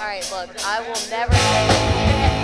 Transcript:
All right, look, I will never say.